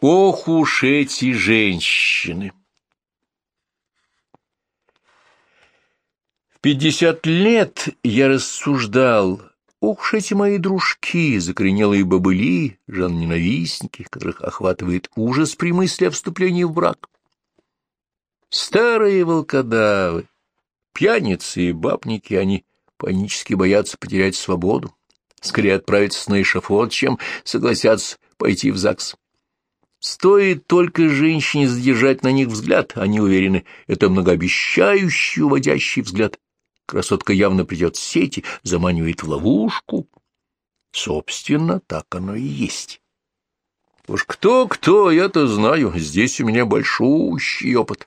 Ох уж эти женщины! В пятьдесят лет я рассуждал, ох уж эти мои дружки, закоренелые бобыли, жан-ненавистники, которых охватывает ужас при мысли о вступлении в брак. Старые волкодавы, пьяницы и бабники, они панически боятся потерять свободу, скорее отправиться на эшафот, чем согласятся пойти в ЗАГС. Стоит только женщине задержать на них взгляд, они уверены, это многообещающий, уводящий взгляд. Красотка явно придет в сети, заманивает в ловушку. Собственно, так оно и есть. Уж кто-кто, я-то знаю, здесь у меня большущий опыт.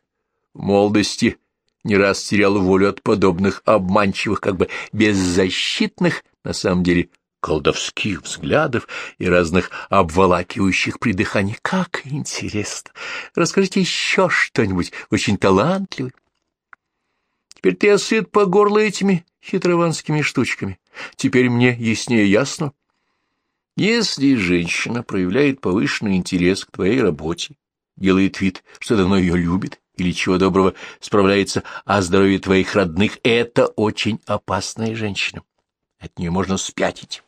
В молодости не раз терял волю от подобных обманчивых, как бы беззащитных, на самом деле, колдовских взглядов и разных обволакивающих при дыхании. Как интересно! Расскажите еще что-нибудь очень талантливый. Теперь ты осыт по горло этими хитрованскими штучками. Теперь мне яснее ясно. Если женщина проявляет повышенный интерес к твоей работе, делает вид, что давно ее любит, или чего доброго справляется о здоровье твоих родных, это очень опасная женщина. От нее можно спятить.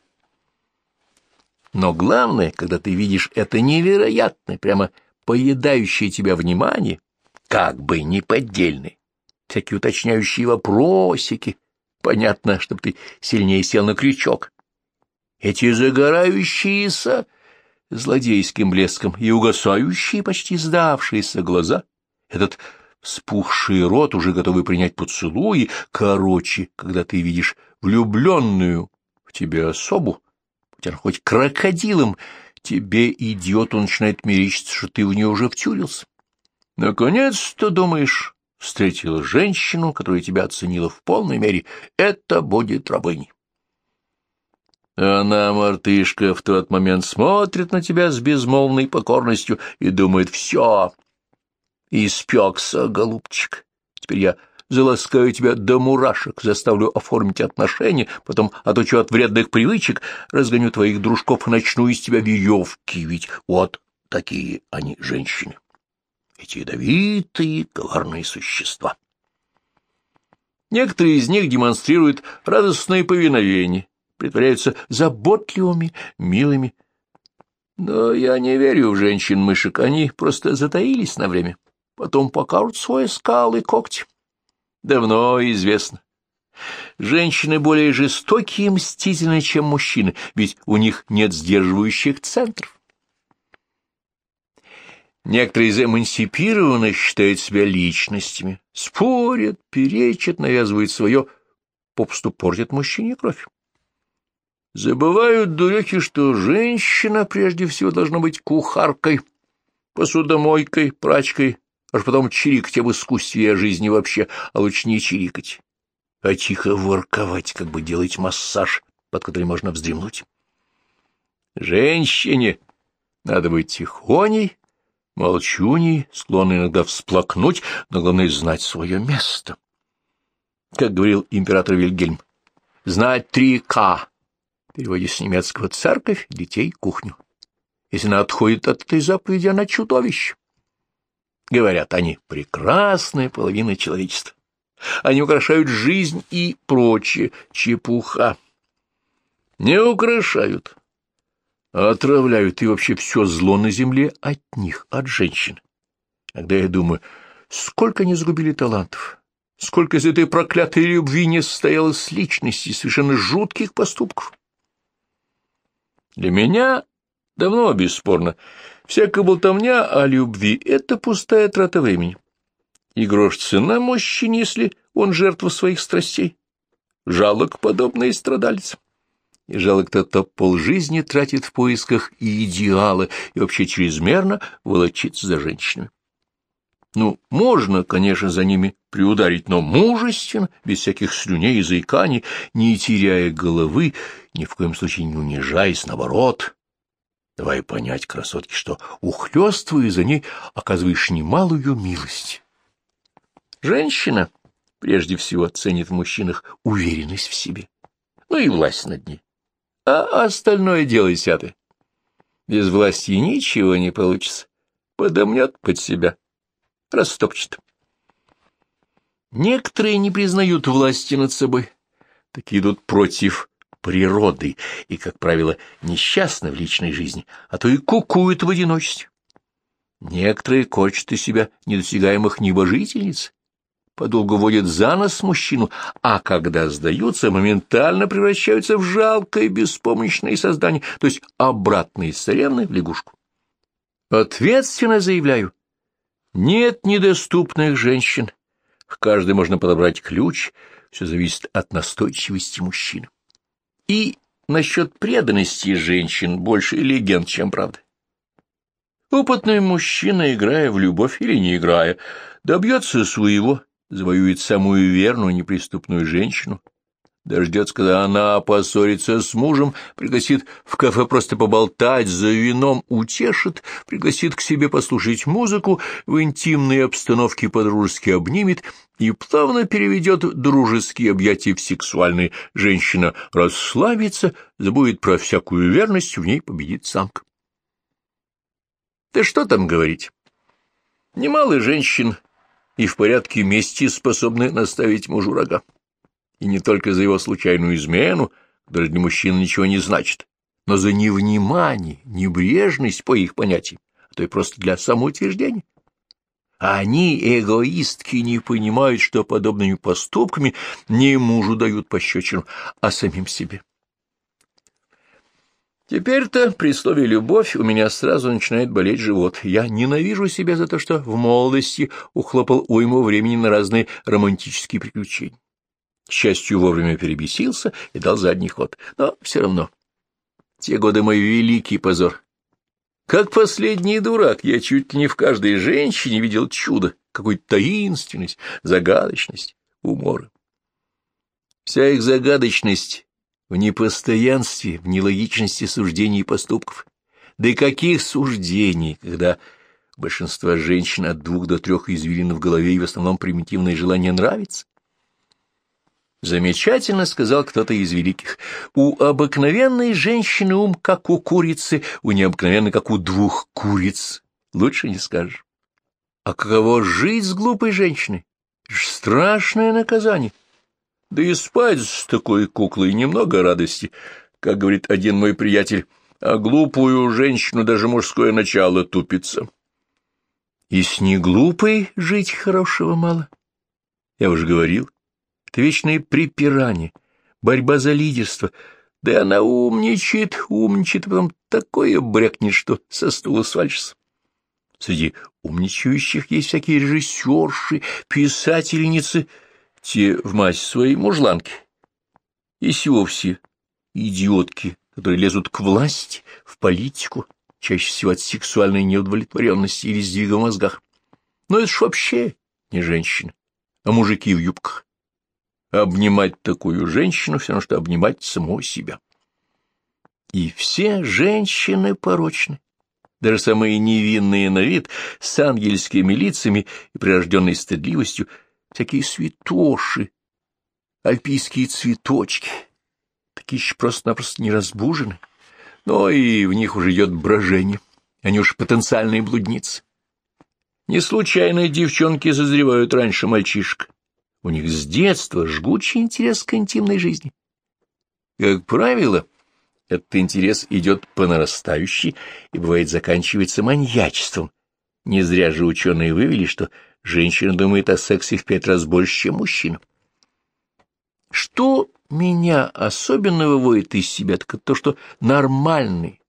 Но главное, когда ты видишь это невероятное, прямо поедающее тебя внимание, как бы неподдельное, всякие уточняющие вопросики, понятно, чтобы ты сильнее сел на крючок. Эти загорающиеся злодейским блеском и угасающие, почти сдавшиеся глаза, этот вспухший рот, уже готовый принять поцелуи, короче, когда ты видишь влюбленную в тебя особу, хоть хоть крокодилом, тебе, идиоту, начинает мерещиться, что ты в нее уже втюрился. Наконец-то, думаешь, встретила женщину, которая тебя оценила в полной мере, это будет рабыней. Она, мартышка, в тот момент смотрит на тебя с безмолвной покорностью и думает, все, испекся, голубчик. Теперь я заласкаю тебя до мурашек, заставлю оформить отношения, потом отучу от вредных привычек, разгоню твоих дружков и начну из тебя веревки, ведь вот такие они женщины. Эти ядовитые, коварные существа. Некоторые из них демонстрируют радостное повиновение, притворяются заботливыми, милыми. Но я не верю в женщин-мышек, они просто затаились на время, потом покажут свои скалы и когти давно известно. Женщины более жестокие и мстительны, чем мужчины, ведь у них нет сдерживающих центров. Некоторые из эмансипированных считают себя личностями, спорят, перечат, навязывают свое, попусту портят мужчине кровь. Забывают дуреки, что женщина прежде всего должна быть кухаркой, посудомойкой, прачкой, аж потом чирикать об искусстве о жизни вообще, а лучше не чирикать, а тихо ворковать, как бы делать массаж, под который можно вздремнуть. Женщине надо быть тихоней, молчуней, склонной иногда всплакнуть, но главное — знать свое место. Как говорил император Вильгельм, знать три «К», переводе с немецкого «церковь», детей, кухню. Если она отходит от этой заповеди, она чудовище. Говорят, они прекрасная половина человечества. Они украшают жизнь и прочее, чепуха. Не украшают, а отравляют и вообще все зло на земле от них, от женщин. Когда я думаю, сколько они загубили талантов, сколько из этой проклятой любви не состоялось личности совершенно жутких поступков. Для меня давно бесспорно, Всякая болтовня о любви — это пустая трата времени. И грош цена мужчине, если он жертва своих страстей. Жалок подобный страдалец. И жалок тот, кто полжизни тратит в поисках идеала и вообще чрезмерно волочится за женщинами. Ну, можно, конечно, за ними приударить, но мужественно, без всяких слюней и заиканий, не теряя головы, ни в коем случае не унижаясь, наоборот, давай понять красотке, что, ухлёстывая за ней, оказываешь немалую милость. Женщина прежде всего ценит в мужчинах уверенность в себе, ну и власть над ней. А остальное делай, сяты. Без власти ничего не получится. подомнет под себя, растопчет. Некоторые не признают власти над собой, такие идут против природы и, как правило, несчастны в личной жизни, а то и кукуют в одиночестве. Некоторые корчат из себя недосягаемых небожительниц, подолгу водят за нос мужчину, а когда сдаются, моментально превращаются в жалкое беспомощное создание, то есть обратно из в лягушку. Ответственно заявляю, нет недоступных женщин, к каждой можно подобрать ключ, все зависит от настойчивости мужчины. И насчет преданности женщин больше легенд, чем правда. Опытный мужчина, играя в любовь или не играя, добьется своего, завоюет самую верную неприступную женщину, дождется, когда она поссорится с мужем, пригласит в кафе просто поболтать, за вином утешит, пригласит к себе послушать музыку, в интимной обстановке подружески обнимет и плавно переведет дружеские объятия в сексуальные. Женщина расслабится, забудет про всякую верность, в ней победит самка. Да что там говорить? Немало женщин и в порядке мести способны наставить мужу рога. И не только за его случайную измену, даже для мужчин ничего не значит, но за невнимание, небрежность по их понятиям, а то и просто для самоутверждения. Они, эгоистки, не понимают, что подобными поступками не мужу дают пощечину, а самим себе. Теперь-то при слове «любовь» у меня сразу начинает болеть живот. Я ненавижу себя за то, что в молодости ухлопал уйму времени на разные романтические приключения. К счастью, вовремя перебесился и дал задний ход. Но все равно. Те годы мой великий позор. Как последний дурак, я чуть ли не в каждой женщине видел чудо, какую-то таинственность, загадочность, умора. Вся их загадочность в непостоянстве, в нелогичности суждений и поступков. Да и каких суждений, когда большинство женщин от двух до трех извилин в голове и в основном примитивное желание нравится? Замечательно сказал кто-то из великих. У обыкновенной женщины ум, как у курицы, у необыкновенной, как у двух куриц. Лучше не скажешь. А каково жить с глупой женщиной? Страшное наказание. Да и спать с такой куклой немного радости, как говорит один мой приятель, а глупую женщину даже мужское начало тупится. И с неглупой жить хорошего мало. Я уже говорил, это вечное припирание, борьба за лидерство. Да и она умничает, умничает, а потом такое брякнет, что со стула свалишься. Среди умничающих есть всякие режиссерши, писательницы — те в мать своей мужланки. И вовсе идиотки, которые лезут к власти, в политику, чаще всего от сексуальной неудовлетворенности или сдвига в мозгах. Но это ж вообще не женщины, а мужики в юбках. Обнимать такую женщину все равно, что обнимать самого себя. И все женщины порочны, даже самые невинные на вид, с ангельскими лицами и прирожденной стыдливостью, всякие святоши, альпийские цветочки, такие еще просто-напросто не разбужены, но и в них уже идет брожение, они уж потенциальные блудницы. Не случайно девчонки зазревают раньше мальчишек, у них с детства жгучий интерес к интимной жизни. Как правило, этот интерес идет по нарастающей и, бывает, заканчивается маньячеством. Не зря же ученые вывели, что женщина думает о сексе в пять раз больше, чем мужчина. Что меня особенно выводит из себя, так это то, что нормальные,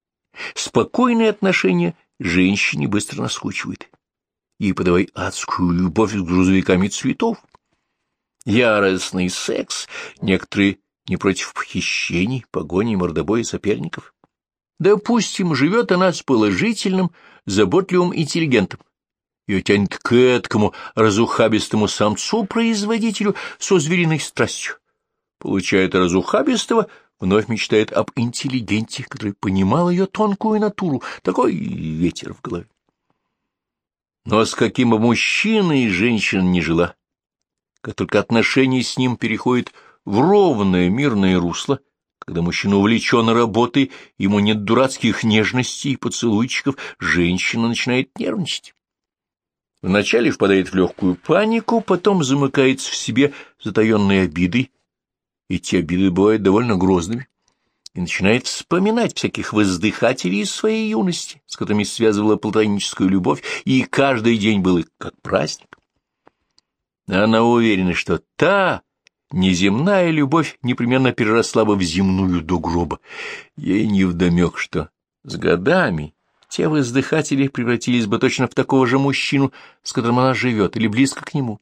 спокойные отношения женщине быстро наскучивают. И подавай адскую любовь с грузовиками цветов. Яростный секс, некоторые не против похищений, погони, мордобоя соперников. Допустим, живет она с положительным, заботливым интеллигентом ее тянет к эткому разухабистому самцу-производителю со звериной страстью. Получает разухабистого, вновь мечтает об интеллигенте, который понимал ее тонкую натуру, такой ветер в голове. Но с каким бы мужчиной женщина не жила, как только отношения с ним переходят в ровное мирное русло, Когда мужчина увлечен работой, ему нет дурацких нежностей и поцелуйчиков, женщина начинает нервничать. Вначале впадает в легкую панику, потом замыкается в себе затаенной обидой, и те обиды бывают довольно грозными, и начинает вспоминать всяких воздыхателей из своей юности, с которыми связывала платоническую любовь, и каждый день был как праздник. Она уверена, что та неземная любовь непременно переросла бы в земную до гроба. Ей невдомек, что с годами те воздыхатели превратились бы точно в такого же мужчину, с которым она живет, или близко к нему.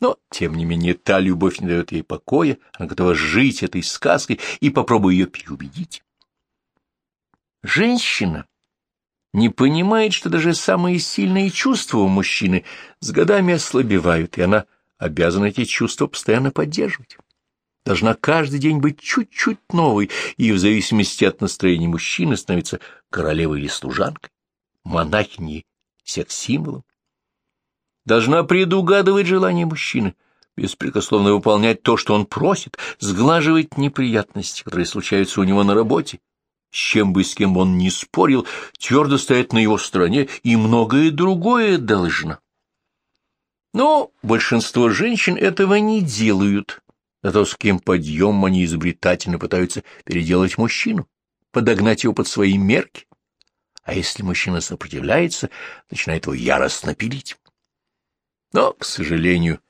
Но, тем не менее, та любовь не дает ей покоя, она готова жить этой сказкой и попробуй ее переубедить. Женщина не понимает, что даже самые сильные чувства у мужчины с годами ослабевают, и она обязана эти чувства постоянно поддерживать должна каждый день быть чуть-чуть новой, и в зависимости от настроения мужчины становится королевой или служанкой, монахиней, секс-символом. Должна предугадывать желания мужчины, беспрекословно выполнять то, что он просит, сглаживать неприятности, которые случаются у него на работе, с чем бы с кем он ни спорил, твердо стоять на его стороне, и многое другое должно. Но большинство женщин этого не делают, на то, с кем подъем они изобретательно пытаются переделать мужчину, подогнать его под свои мерки. А если мужчина сопротивляется, начинает его яростно пилить. Но, к сожалению,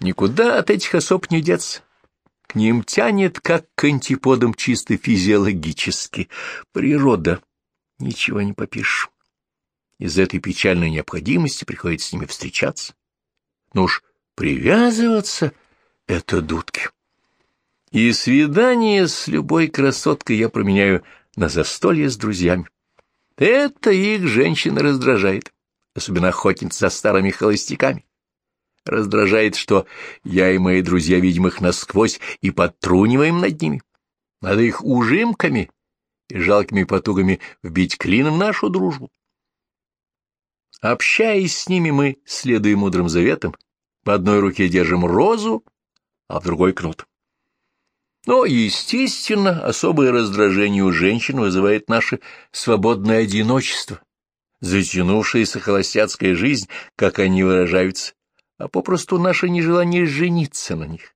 никуда от этих особ не деться. К ним тянет, как к антиподам чисто физиологически. Природа. Ничего не попишешь. Из этой печальной необходимости приходится с ними встречаться. Но уж привязываться — это дудки. И свидание с любой красоткой я променяю на застолье с друзьями. Это их женщина раздражает, особенно охотниц за старыми холостяками. Раздражает, что я и мои друзья видим их насквозь и подтруниваем над ними. Надо их ужимками и жалкими потугами вбить клином нашу дружбу. Общаясь с ними, мы следуем мудрым заветам, в одной руке держим розу, а в другой — кнут. Но, естественно, особое раздражение у женщин вызывает наше свободное одиночество, затянувшаяся холостяцкая жизнь, как они выражаются, а попросту наше нежелание жениться на них.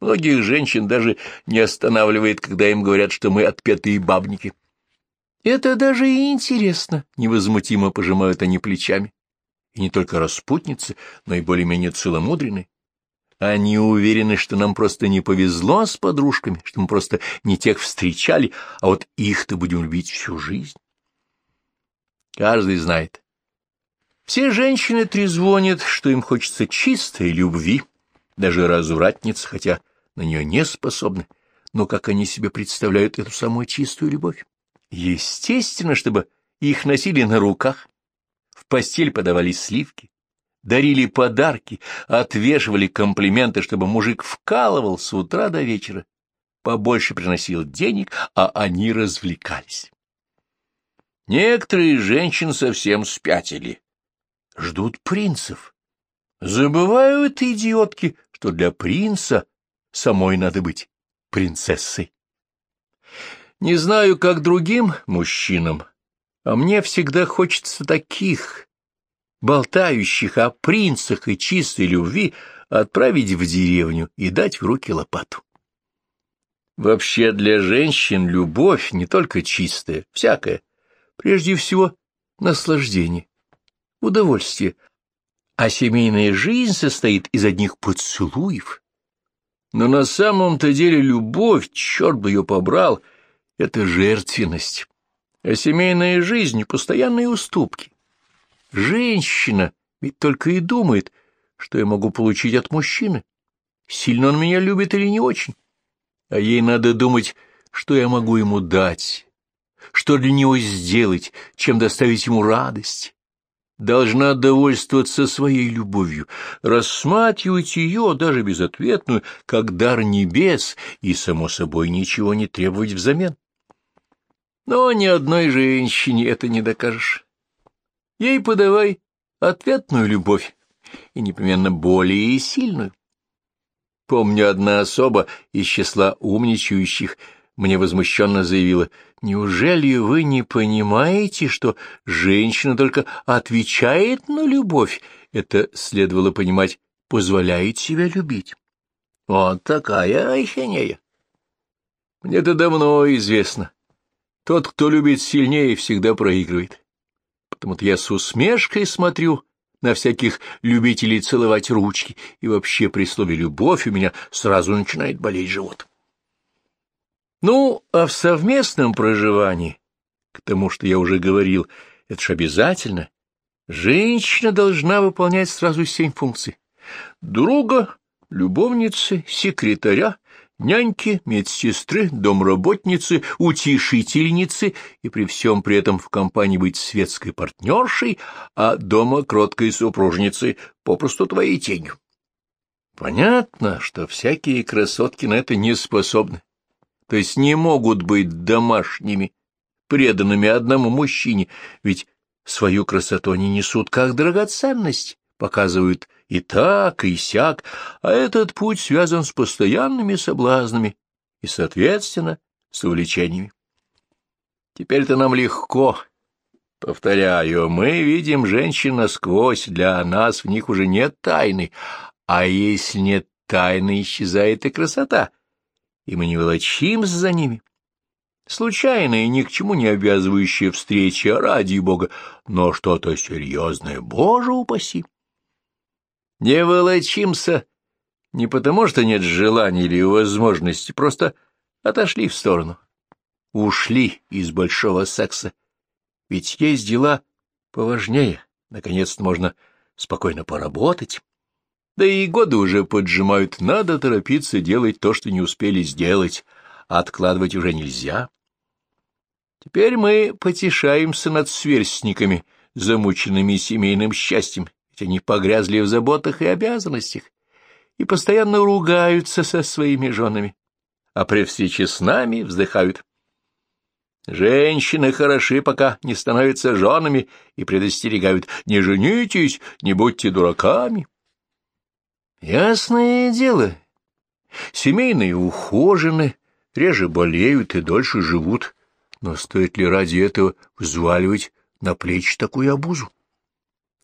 Многих женщин даже не останавливает, когда им говорят, что мы отпетые бабники. Это даже и интересно, невозмутимо пожимают они плечами. И не только распутницы, но и более-менее целомудренные. Они уверены, что нам просто не повезло с подружками, что мы просто не тех встречали, а вот их-то будем любить всю жизнь. Каждый знает. Все женщины трезвонят, что им хочется чистой любви, даже развратницы, хотя на нее не способны. Но как они себе представляют эту самую чистую любовь? Естественно, чтобы их носили на руках, в постель подавали сливки, дарили подарки, отвешивали комплименты, чтобы мужик вкалывал с утра до вечера, побольше приносил денег, а они развлекались. Некоторые женщины совсем спятили, ждут принцев. Забывают идиотки, что для принца самой надо быть принцессой. Не знаю, как другим мужчинам, а мне всегда хочется таких, болтающих о принцах и чистой любви, отправить в деревню и дать в руки лопату. Вообще для женщин любовь не только чистая, всякая, прежде всего наслаждение, удовольствие, а семейная жизнь состоит из одних поцелуев. Но на самом-то деле любовь, черт бы ее побрал, — это жертвенность, а семейная жизнь — постоянные уступки. Женщина ведь только и думает, что я могу получить от мужчины. Сильно он меня любит или не очень. А ей надо думать, что я могу ему дать, что для него сделать, чем доставить ему радость. Должна довольствоваться своей любовью, рассматривать ее, даже безответную, как дар небес, и, само собой, ничего не требовать взамен. Но ни одной женщине это не докажешь. Ей подавай ответную любовь, и непременно более сильную. Помню, одна особа из числа умничающих мне возмущенно заявила, «Неужели вы не понимаете, что женщина только отвечает на любовь? Это следовало понимать, позволяет себя любить». Вот такая ахинея. Мне-то давно известно. Тот, кто любит сильнее, всегда проигрывает. Потому-то я с усмешкой смотрю на всяких любителей целовать ручки, и вообще при слове «любовь» у меня сразу начинает болеть живот. Ну, а в совместном проживании, к тому, что я уже говорил, это ж обязательно, женщина должна выполнять сразу семь функций. Друга, любовницы, секретаря, няньки, медсестры, домработницы, утешительницы и при всем при этом в компании быть светской партнершей, а дома кроткой супружницей, попросту твоей тенью. Понятно, что всякие красотки на это не способны, то есть не могут быть домашними, преданными одному мужчине, ведь свою красоту они несут как драгоценность, показывают и так, и сяк, а этот путь связан с постоянными соблазнами и, соответственно, с увлечениями. Теперь-то нам легко. Повторяю, мы видим женщин насквозь, для нас в них уже нет тайны, а если нет тайны, исчезает и красота, и мы не волочимся за ними. Случайная ни к чему не обязывающая встреча, ради бога, но что-то серьезное, боже упаси. Не волочимся не потому, что нет желания или возможности, просто отошли в сторону. Ушли из большого секса. Ведь есть дела поважнее. Наконец-то можно спокойно поработать. Да и годы уже поджимают, надо торопиться делать то, что не успели сделать, а откладывать уже нельзя. Теперь мы потешаемся над сверстниками, замученными семейным счастьем, ведь они погрязли в заботах и обязанностях и постоянно ругаются со своими женами, а при встрече с нами вздыхают. Женщины хороши, пока не становятся женами, и предостерегают «не женитесь, не будьте дураками». Ясное дело, семейные ухожены, реже болеют и дольше живут, но стоит ли ради этого взваливать на плечи такую обузу?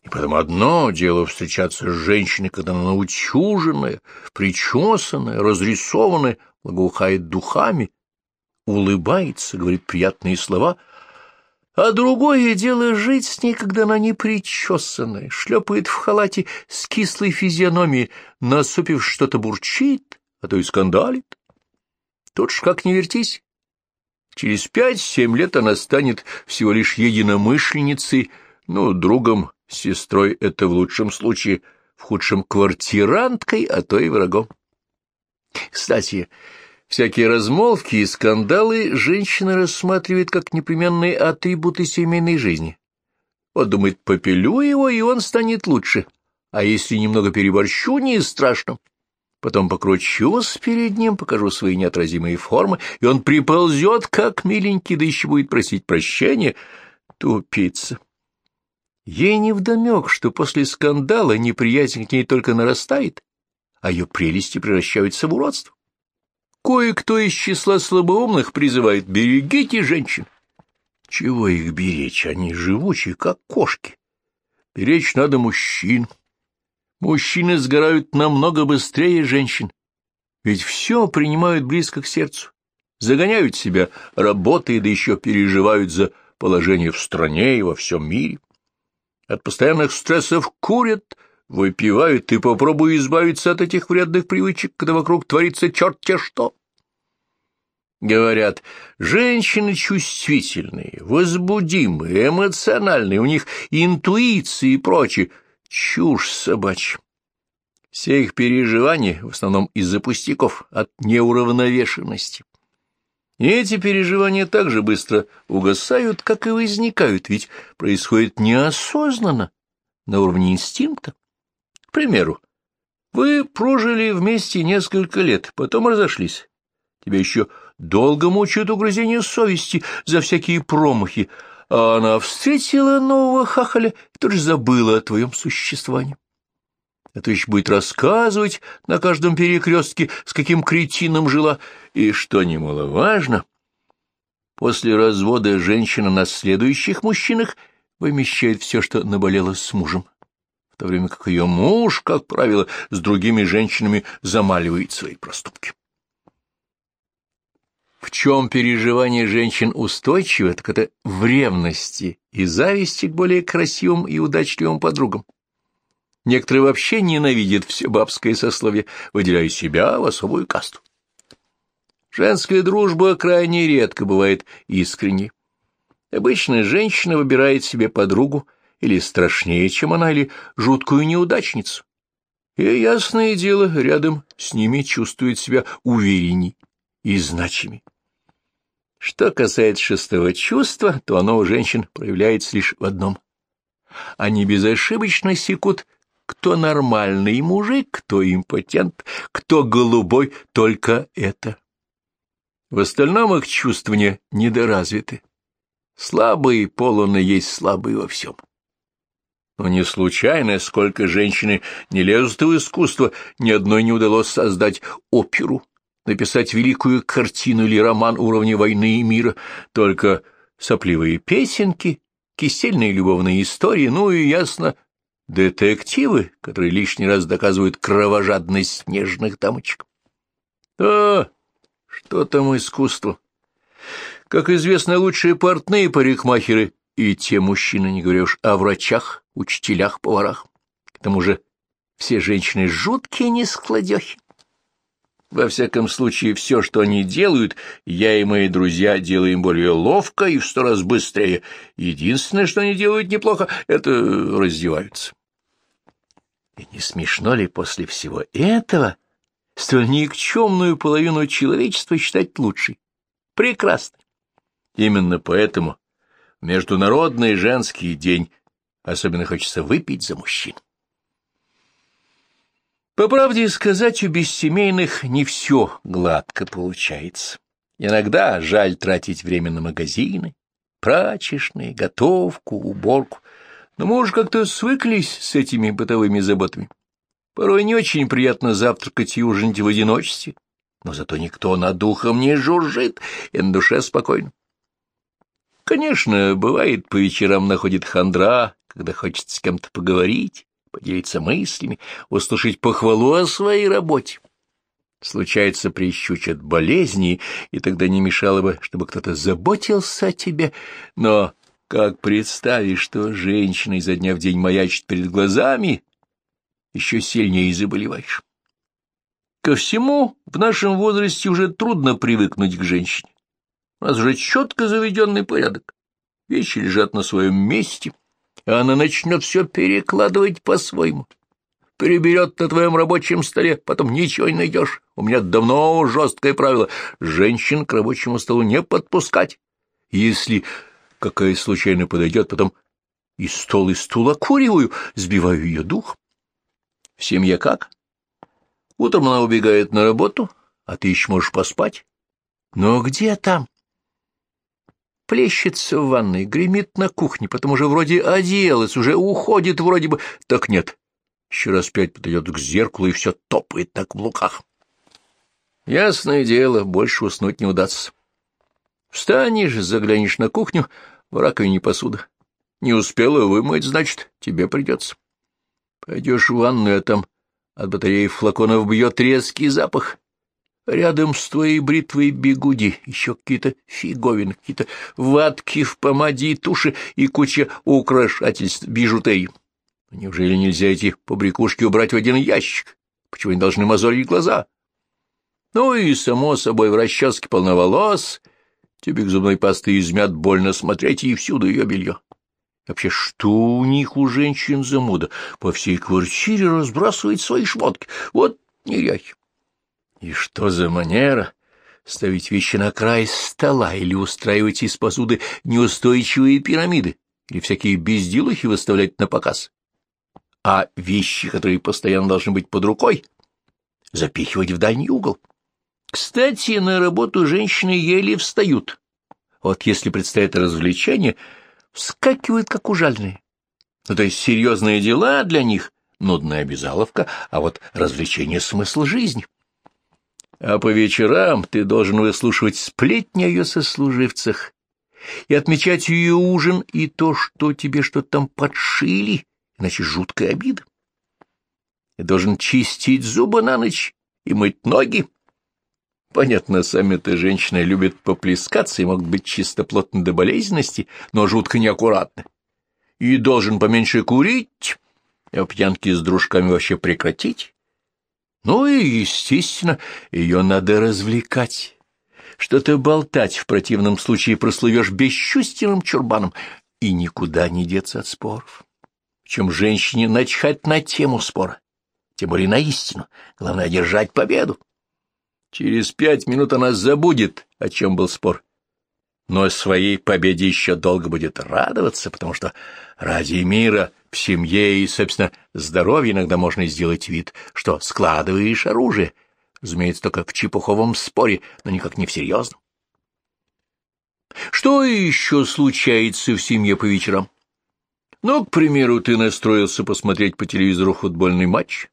И потом одно дело встречаться с женщиной, когда она научуженная, причесанная, разрисованная, благоухает духами, улыбается, говорит приятные слова, а другое дело жить с ней, когда она не причесанная, шлепает в халате с кислой физиономией, насупив что-то бурчит, а то и скандалит. Тут ж как не вертись. Через пять-семь лет она станет всего лишь единомышленницей, ну, другом сестрой это в лучшем случае, в худшем квартиранткой, а то и врагом. Кстати, всякие размолвки и скандалы женщина рассматривает как непременные атрибуты семейной жизни. Вот думает, попелю его, и он станет лучше, а если немного переборщу, не страшно. Потом покручусь перед ним, покажу свои неотразимые формы, и он приползет, как миленький, да еще будет просить прощения. Тупица. Ей невдомек, что после скандала неприязнь к ней только нарастает, а ее прелести превращаются в уродство. Кое-кто из числа слабоумных призывает «берегите женщин». Чего их беречь? Они живучие, как кошки. Беречь надо мужчин. Мужчины сгорают намного быстрее женщин, ведь все принимают близко к сердцу, загоняют себя работой, да еще переживают за положение в стране и во всем мире от постоянных стрессов курят, выпивают, и попробуй избавиться от этих вредных привычек, когда вокруг творится черт-те что. Говорят, женщины чувствительные, возбудимые, эмоциональные, у них интуиции и прочее. Чушь собачья. Все их переживания в основном из-за пустяков, от неуравновешенности. И эти переживания так же быстро угасают, как и возникают, ведь происходит неосознанно, на уровне инстинкта. К примеру, вы прожили вместе несколько лет, потом разошлись. Тебя еще долго мучают угрызения совести за всякие промахи, а она встретила нового хахаля и тоже забыла о твоем существовании. а то еще будет рассказывать на каждом перекрестке, с каким кретином жила, и, что немаловажно, после развода женщина на следующих мужчинах вымещает все, что наболело с мужем, то время как ее муж, как правило, с другими женщинами замаливает свои проступки. В чем переживание женщин устойчивы, так это в ревности и зависти к более красивым и удачливым подругам. Некоторые вообще ненавидят все бабское сословие, выделяя себя в особую касту. Женская дружба крайне редко бывает искренней. Обычно женщина выбирает себе подругу или страшнее, чем она, или жуткую неудачницу. И, ясное дело, рядом с ними чувствует себя уверенней и значимей. Что касается шестого чувства, то оно у женщин проявляется лишь в одном. Они безошибочно секут, кто нормальный мужик, кто импотент, кто голубой, только это. В остальном их чувствования недоразвиты. Слабые полоны есть слабые во всем. Но не случайно, сколько женщины не лезут в искусство, ни одной не удалось создать оперу написать великую картину или роман уровня войны и мира, только сопливые песенки, кисельные любовные истории, ну и, ясно, детективы, которые лишний раз доказывают кровожадность нежных дамочек. А, что там искусство? Как известно, лучшие портные парикмахеры и те мужчины, не говоря уж о врачах, учителях, поварах. К тому же все женщины жуткие нескладехи. Во всяком случае, все, что они делают, я и мои друзья делаем более ловко и в сто раз быстрее. Единственное, что они делают неплохо, это раздеваются. И не смешно ли после всего этого столь никчемную половину человечества считать лучшей? Прекрасно. Именно поэтому Международный женский день особенно хочется выпить за мужчин. По правде сказать, у бессемейных не все гладко получается. Иногда жаль тратить время на магазины, прачечные, готовку, уборку. Но мы уже как-то свыклись с этими бытовыми заботами. Порой не очень приятно завтракать и ужинать в одиночестве, но зато никто над духом не жужжит, и на душе спокойно. Конечно, бывает, по вечерам находит хандра, когда хочется с кем-то поговорить, поделиться мыслями, услышать похвалу о своей работе. Случается, прищучат болезни, и тогда не мешало бы, чтобы кто-то заботился о тебе. Но как представишь, что женщина изо дня в день маячит перед глазами, еще сильнее заболеваешь. Ко всему в нашем возрасте уже трудно привыкнуть к женщине. У нас уже четко заведенный порядок. Вещи лежат на своем месте, она начнет все перекладывать по-своему. Переберет на твоем рабочем столе, потом ничего не найдешь. У меня давно жесткое правило — женщин к рабочему столу не подпускать. Если какая случайно подойдет, потом и стол, и стул окуриваю, сбиваю ее дух. В семье как? Утром она убегает на работу, а ты еще можешь поспать. Но где там? Плещется в ванной, гремит на кухне, потом уже вроде оделась, уже уходит вроде бы. Так нет, еще раз пять подойдет к зеркалу и все топает на каблуках. Ясное дело, больше уснуть не удастся. Встанешь, заглянешь на кухню, в раковине посуда. Не успела вымыть, значит, тебе придется. Пойдешь в ванную, а там от батареи флаконов бьет резкий запах. Рядом с твоей бритвой бегуди, еще какие-то фиговины, какие-то ватки в помаде и туши и куча украшательств, бижутерии. Неужели нельзя эти побрякушки убрать в один ящик? Почему они должны мозолить глаза? Ну и, само собой, в расческе полно волос, тюбик зубной пасты измят, больно смотреть, и всюду ее белье. Вообще, что у них у женщин за мода? По всей квартире разбрасывать свои шмотки. Вот неряхи. И что за манера? Ставить вещи на край стола или устраивать из посуды неустойчивые пирамиды, или всякие безделухи выставлять на показ. А вещи, которые постоянно должны быть под рукой, запихивать в дальний угол. Кстати, на работу женщины еле встают. Вот если предстоит развлечение, вскакивают как ужальные. Ну, то есть серьезные дела для них нудная обязаловка, а вот развлечение — смысл жизни. А по вечерам ты должен выслушивать сплетни о ее сослуживцах и отмечать ее ужин и то, что тебе что-то там подшили, иначе жуткая обида. Ты должен чистить зубы на ночь и мыть ноги. Понятно, сами-то женщины любят поплескаться и могут быть чистоплотны до болезненности, но жутко неаккуратны. И должен поменьше курить, а пьянки с дружками вообще прекратить. Ну и, естественно, ее надо развлекать. Что-то болтать, в противном случае прослывешь бесчувственным чурбаном, и никуда не деться от споров. Чем женщине начхать на тему спора, тем более на истину. Главное — держать победу. Через пять минут она забудет, о чем был спор. Но своей победе еще долго будет радоваться, потому что ради мира в семье и, собственно, здоровья иногда можно сделать вид, что складываешь оружие, разумеется, только в чепуховом споре, но никак не в серьезном. Что еще случается в семье по вечерам? Ну, к примеру, ты настроился посмотреть по телевизору футбольный матч,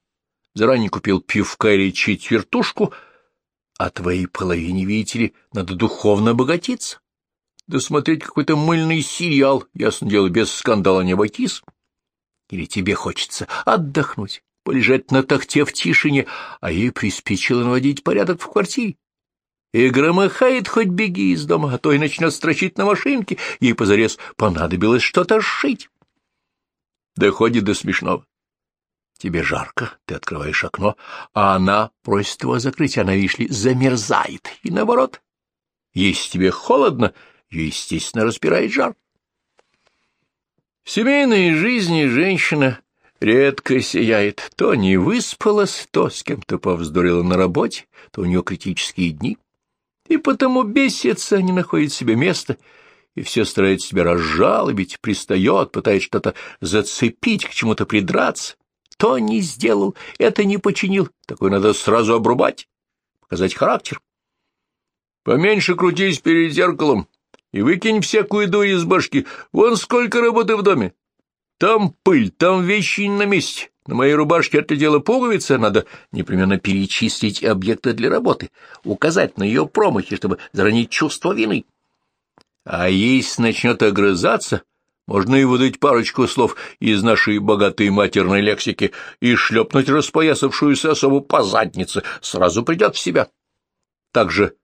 заранее купил пивка или четвертушку — а твоей половине, видите ли, надо духовно обогатиться. Да смотреть какой-то мыльный сериал, ясно дело, без скандала не обойтись. Или тебе хочется отдохнуть, полежать на тахте в тишине, а ей приспичило наводить порядок в квартире. И громыхает, хоть беги из дома, а то и начнет строчить на машинке, ей позарез понадобилось что-то сшить. Доходит до смешного. Тебе жарко, ты открываешь окно, а она просит его закрыть, она, видишь ли, замерзает. И наоборот, если тебе холодно, естественно, распирает жар. В семейной жизни женщина редко сияет. То не выспалась, то с кем-то повздорила на работе, то у нее критические дни. И потому бесится, не находит себе места, и все старается себя разжалобить, пристает, пытается что-то зацепить, к чему-то придраться то не сделал, это не починил. Такое надо сразу обрубать, показать характер. Поменьше крутись перед зеркалом и выкинь всякую дурь из башки. Вон сколько работы в доме. Там пыль, там вещи не на месте. На моей рубашке дело пуговица, надо непременно перечислить объекты для работы, указать на ее промахи, чтобы заранить чувство вины. А если начнет огрызаться, можно и выдать парочку слов из нашей богатой матерной лексики и шлепнуть распоясавшуюся особу по заднице, сразу придет в себя. Так же,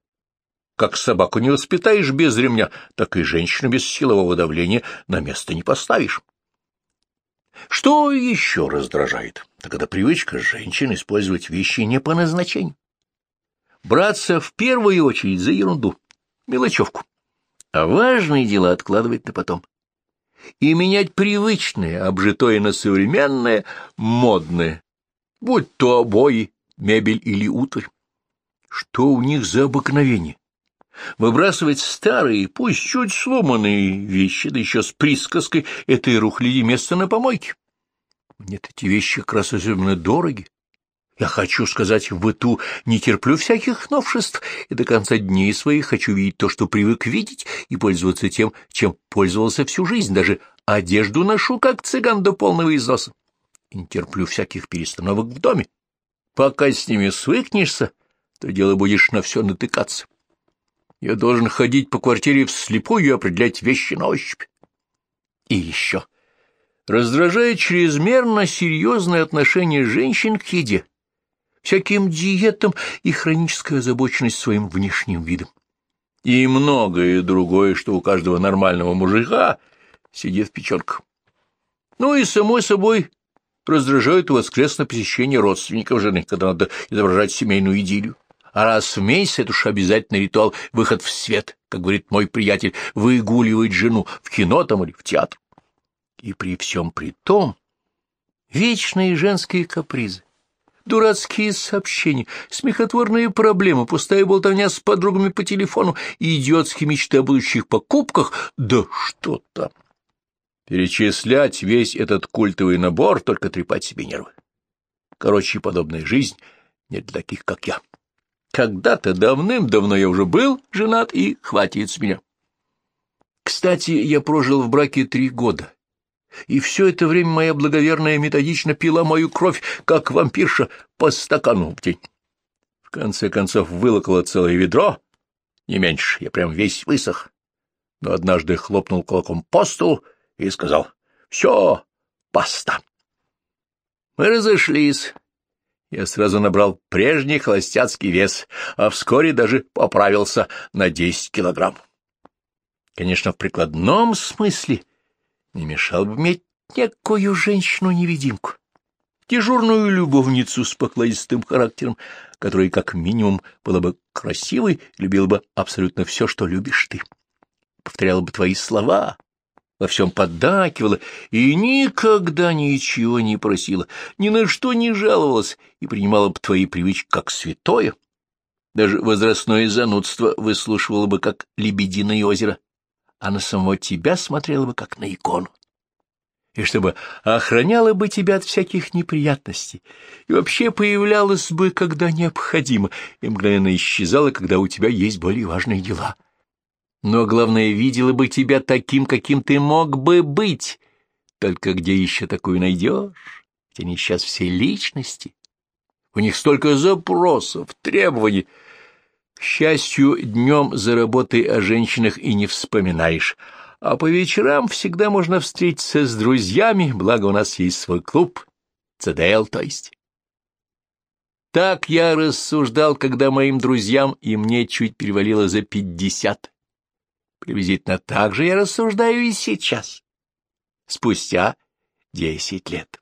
как собаку не воспитаешь без ремня, так и женщину без силового давления на место не поставишь. Что еще раздражает? Так это привычка женщин использовать вещи не по назначению. Браться в первую очередь за ерунду, мелочевку, а важные дела откладывать на потом и менять привычное, обжитое на современное, модное, будь то обои, мебель или утварь. Что у них за обыкновение? Выбрасывать старые, пусть чуть сломанные вещи, да еще с присказкой этой рухляди место на помойке. Нет, эти вещи как раз особенно дороги. Я хочу сказать, в быту не терплю всяких новшеств, и до конца дней своих хочу видеть то, что привык видеть, и пользоваться тем, чем пользовался всю жизнь, даже одежду ношу, как цыган до полного износа. И не терплю всяких перестановок в доме. Пока с ними свыкнешься, то дело будешь на все натыкаться. Я должен ходить по квартире вслепую и определять вещи на ощупь. И еще. Раздражает чрезмерно серьезное отношение женщин к еде всяким диетам и хроническая озабоченность своим внешним видом. И многое другое, что у каждого нормального мужика сидит в печенках. Ну и, самой собой, раздражает воскресное посещение родственников жены, когда надо изображать семейную идиллию. А раз в месяц это уж обязательно ритуал выход в свет, как говорит мой приятель, выгуливать жену в кино там или в театр. И при всем при том вечные женские капризы, Дурацкие сообщения, смехотворные проблемы, пустая болтовня с подругами по телефону и идиотские мечты о будущих покупках, да что там. Перечислять весь этот культовый набор, только трепать себе нервы. Короче, подобная жизнь не для таких, как я. Когда-то давным-давно я уже был женат, и хватит с меня. Кстати, я прожил в браке три года и все это время моя благоверная методично пила мою кровь, как вампирша, по стакану в день. В конце концов вылокала целое ведро, не меньше, я прям весь высох. Но однажды хлопнул кулаком по столу и сказал «Все, баста». Мы разошлись. Я сразу набрал прежний холостяцкий вес, а вскоре даже поправился на десять килограмм. Конечно, в прикладном смысле не мешал бы иметь некую женщину-невидимку, дежурную любовницу с покладистым характером, которая как минимум была бы красивой, любила бы абсолютно все, что любишь ты. Повторяла бы твои слова, во всем поддакивала и никогда ничего не просила, ни на что не жаловалась и принимала бы твои привычки как святое. Даже возрастное занудство выслушивала бы как лебединое озеро, а на самого тебя смотрела бы как на икону. И чтобы охраняла бы тебя от всяких неприятностей, и вообще появлялась бы, когда необходимо, и мгновенно исчезала, когда у тебя есть более важные дела. Но главное, видела бы тебя таким, каким ты мог бы быть. Только где еще такую найдешь? Ведь они сейчас все личности. У них столько запросов, требований, к счастью, днем за работой о женщинах и не вспоминаешь, а по вечерам всегда можно встретиться с друзьями, благо у нас есть свой клуб, ЦДЛ, то есть. Так я рассуждал, когда моим друзьям и мне чуть перевалило за пятьдесят. Приблизительно так же я рассуждаю и сейчас, спустя десять лет.